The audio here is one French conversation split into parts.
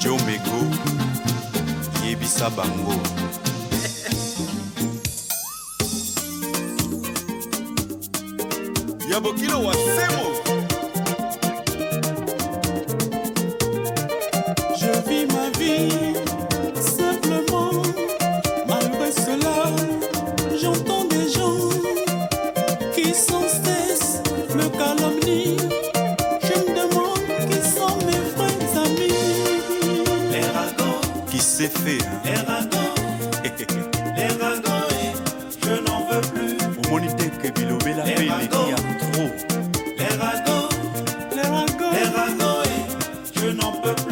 jombeko yebisa bango. Ya bokilo wa semo. Qui s'est fait les ragots, les ragots, je n'en veux plus. omoni teke bilobela Les mpe eleki ragots. ya tro Les ragots, Les ragots, les ragots, je n'en peux plus.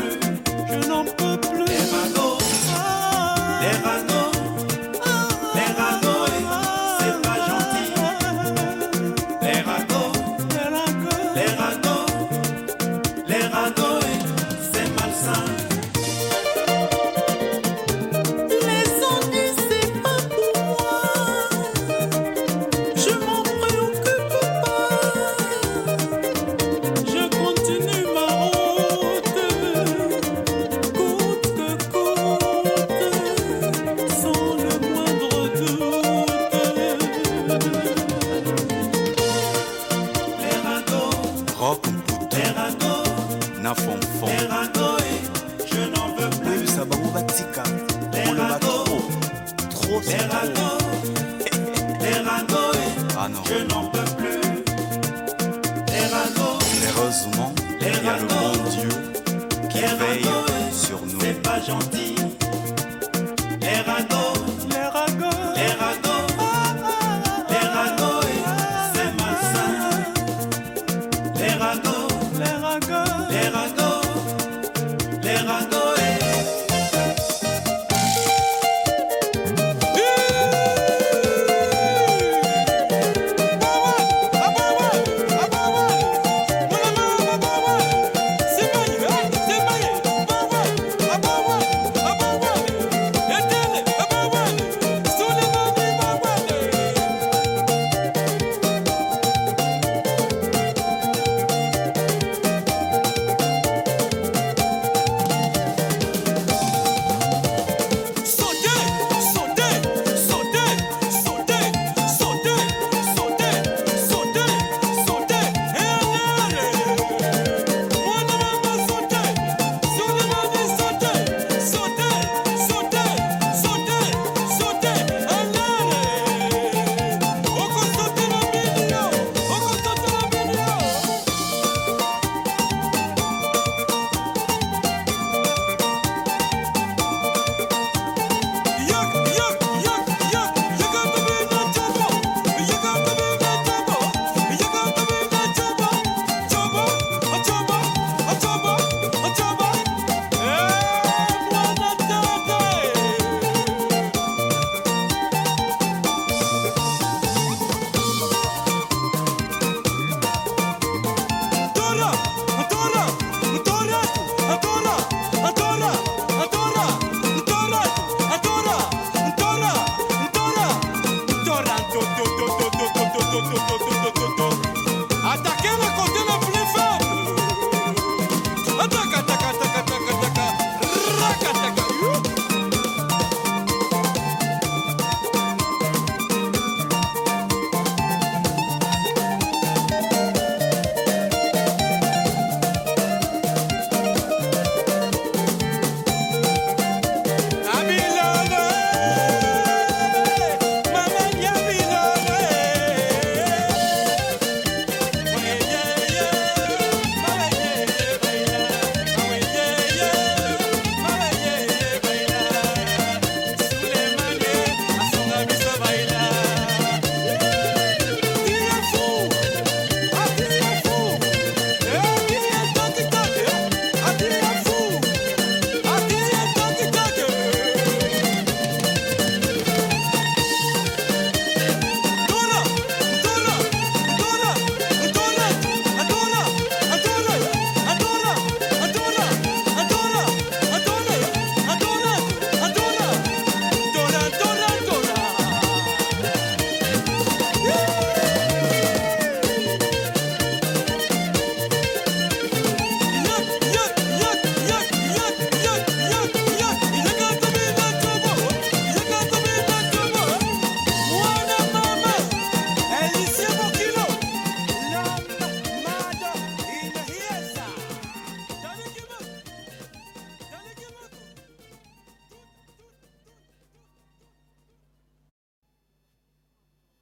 Rock. Ragots, na fonfon et je n'en veux plus. oyebisa bango batika c'est trop. Ragots, et ah non. je n'en peux plus. Les ragots, heureusement il y a le bon Dieu qui veille sur nous. c'est pas gentil.